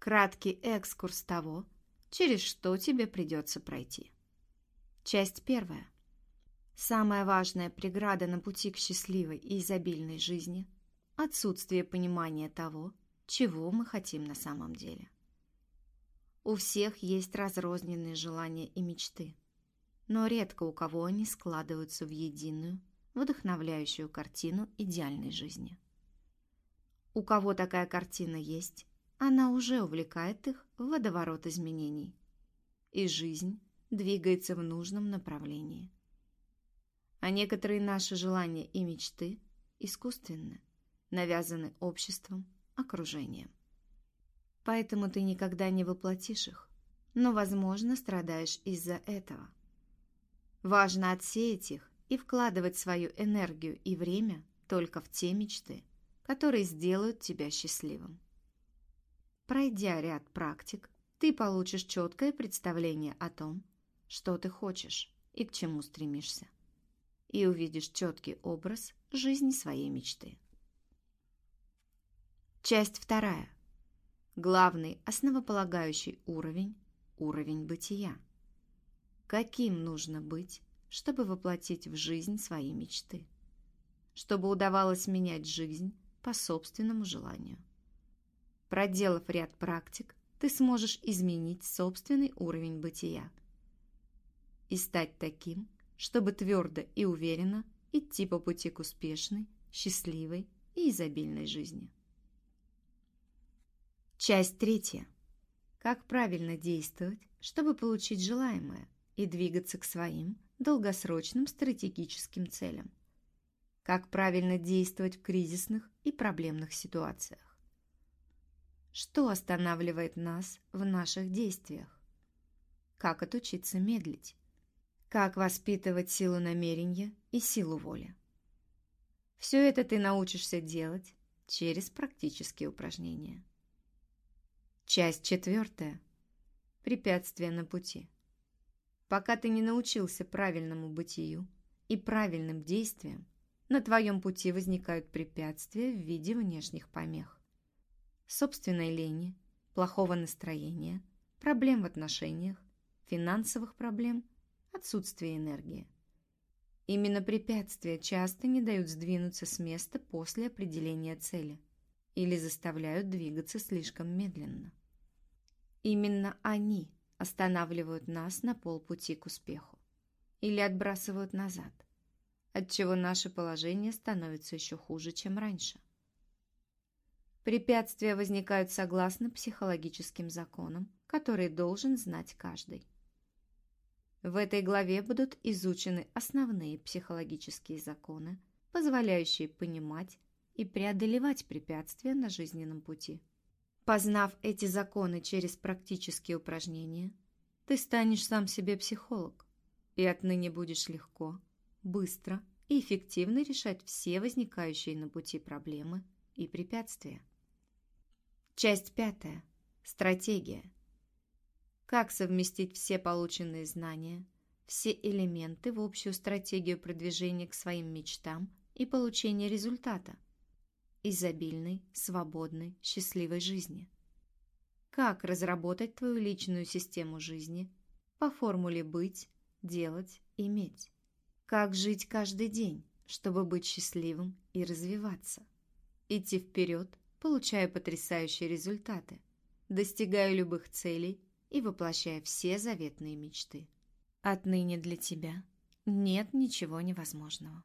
Краткий экскурс того, через что тебе придется пройти. Часть первая. Самая важная преграда на пути к счастливой и изобильной жизни – отсутствие понимания того, чего мы хотим на самом деле. У всех есть разрозненные желания и мечты, но редко у кого они складываются в единую, вдохновляющую картину идеальной жизни. У кого такая картина есть, она уже увлекает их в водоворот изменений, и жизнь двигается в нужном направлении. А некоторые наши желания и мечты искусственны, навязаны обществом, окружением. Поэтому ты никогда не воплотишь их, но, возможно, страдаешь из-за этого. Важно отсеять их и вкладывать свою энергию и время только в те мечты, которые сделают тебя счастливым. Пройдя ряд практик, ты получишь четкое представление о том, что ты хочешь и к чему стремишься, и увидишь четкий образ жизни своей мечты. Часть вторая. Главный основополагающий уровень – уровень бытия. Каким нужно быть, чтобы воплотить в жизнь свои мечты? Чтобы удавалось менять жизнь по собственному желанию. Проделав ряд практик, ты сможешь изменить собственный уровень бытия и стать таким, чтобы твердо и уверенно идти по пути к успешной, счастливой и изобильной жизни. Часть третья. Как правильно действовать, чтобы получить желаемое и двигаться к своим долгосрочным стратегическим целям. Как правильно действовать в кризисных и проблемных ситуациях. Что останавливает нас в наших действиях? Как отучиться медлить? Как воспитывать силу намерения и силу воли? Все это ты научишься делать через практические упражнения. Часть четвертая. Препятствия на пути. Пока ты не научился правильному бытию и правильным действиям, на твоем пути возникают препятствия в виде внешних помех собственной лени, плохого настроения, проблем в отношениях, финансовых проблем, отсутствия энергии. Именно препятствия часто не дают сдвинуться с места после определения цели или заставляют двигаться слишком медленно. Именно они останавливают нас на полпути к успеху или отбрасывают назад, отчего наше положение становится еще хуже, чем раньше. Препятствия возникают согласно психологическим законам, которые должен знать каждый. В этой главе будут изучены основные психологические законы, позволяющие понимать и преодолевать препятствия на жизненном пути. Познав эти законы через практические упражнения, ты станешь сам себе психолог и отныне будешь легко, быстро и эффективно решать все возникающие на пути проблемы и препятствия. Часть пятая. Стратегия. Как совместить все полученные знания, все элементы в общую стратегию продвижения к своим мечтам и получения результата? Изобильной, свободной, счастливой жизни. Как разработать твою личную систему жизни по формуле «быть», «делать», «иметь»? Как жить каждый день, чтобы быть счастливым и развиваться? Идти вперед получаю потрясающие результаты, достигаю любых целей и воплощаю все заветные мечты. Отныне для тебя нет ничего невозможного.